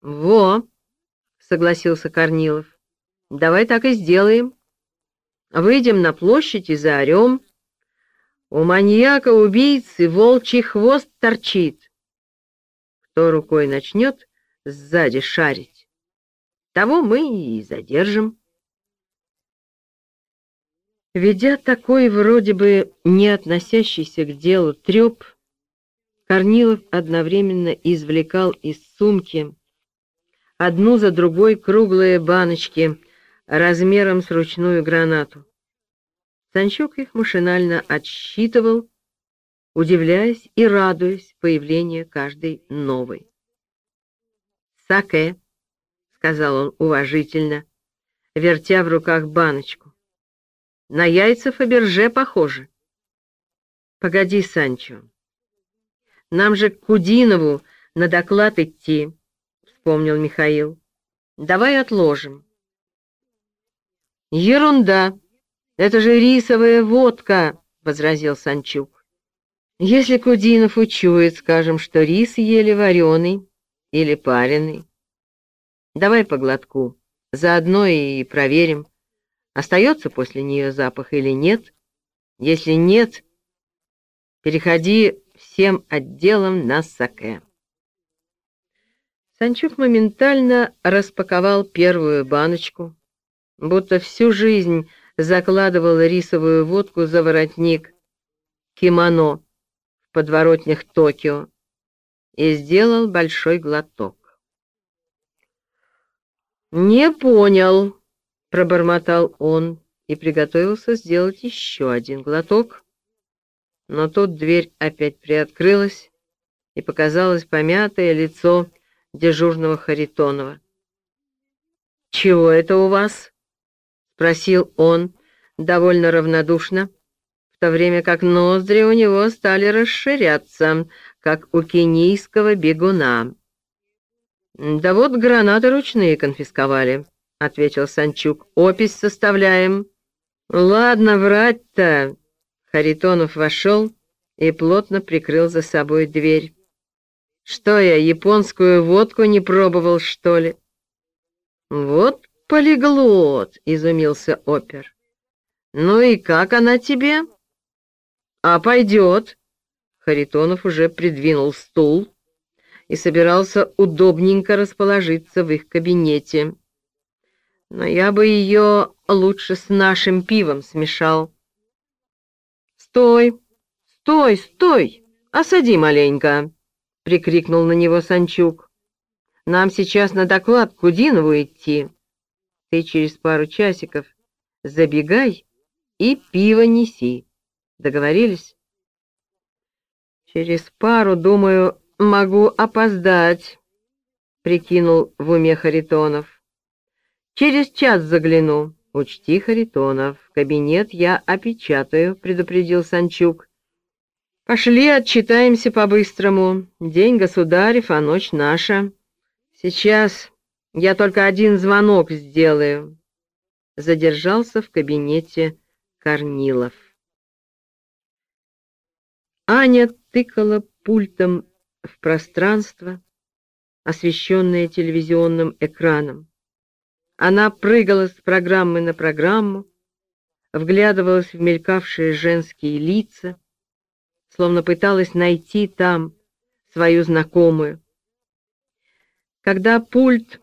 Во, согласился Корнилов. Давай так и сделаем. Выйдем на площадь и заорем. У маньяка-убийцы волчий хвост торчит. Кто рукой начнет сзади шарить, того мы и задержим. Ведя такой вроде бы не относящийся к делу треп, Корнилов одновременно извлекал из сумки одну за другой круглые баночки размером с ручную гранату. Санчук их машинально отсчитывал, удивляясь и радуясь появлению каждой новой. «Саке», — сказал он уважительно, вертя в руках баночку. «На яйца Фаберже похоже». «Погоди, Санчо, нам же к Кудинову на доклад идти» вспомнил Михаил. «Давай отложим». «Ерунда! Это же рисовая водка!» — возразил Санчук. «Если Кудинов учует, скажем, что рис ели вареный или пареный. Давай по глотку, заодно и проверим, остается после нее запах или нет. Если нет, переходи всем отделом на саке». Санчук моментально распаковал первую баночку, будто всю жизнь закладывал рисовую водку за воротник кимоно в подворотнях Токио и сделал большой глоток. «Не понял», — пробормотал он и приготовился сделать еще один глоток, но тут дверь опять приоткрылась, и показалось помятое лицо дежурного Харитонова. «Чего это у вас?» — спросил он довольно равнодушно, в то время как ноздри у него стали расширяться, как у кенийского бегуна. «Да вот гранаты ручные конфисковали», — ответил Санчук. «Опись составляем». «Ладно, врать-то». Харитонов вошел и плотно прикрыл за собой дверь. Что я, японскую водку не пробовал, что ли? Вот полиглот, изумился опер. Ну и как она тебе? А пойдет. Харитонов уже придвинул стул и собирался удобненько расположиться в их кабинете. Но я бы ее лучше с нашим пивом смешал. «Стой! Стой! Стой! Осади маленько!» Прикрикнул на него Санчук. «Нам сейчас на доклад к Кудинову идти. Ты через пару часиков забегай и пиво неси. Договорились?» «Через пару, думаю, могу опоздать», — прикинул в уме Харитонов. «Через час загляну. Учти, Харитонов, кабинет я опечатаю», — предупредил Санчук. Пошли отчитаемся по-быстрому. День государев, а ночь наша. Сейчас я только один звонок сделаю. Задержался в кабинете Корнилов. Аня тыкала пультом в пространство, освещенное телевизионным экраном. Она прыгала с программы на программу, вглядывалась в мелькавшие женские лица, словно пыталась найти там свою знакомую. Когда пульт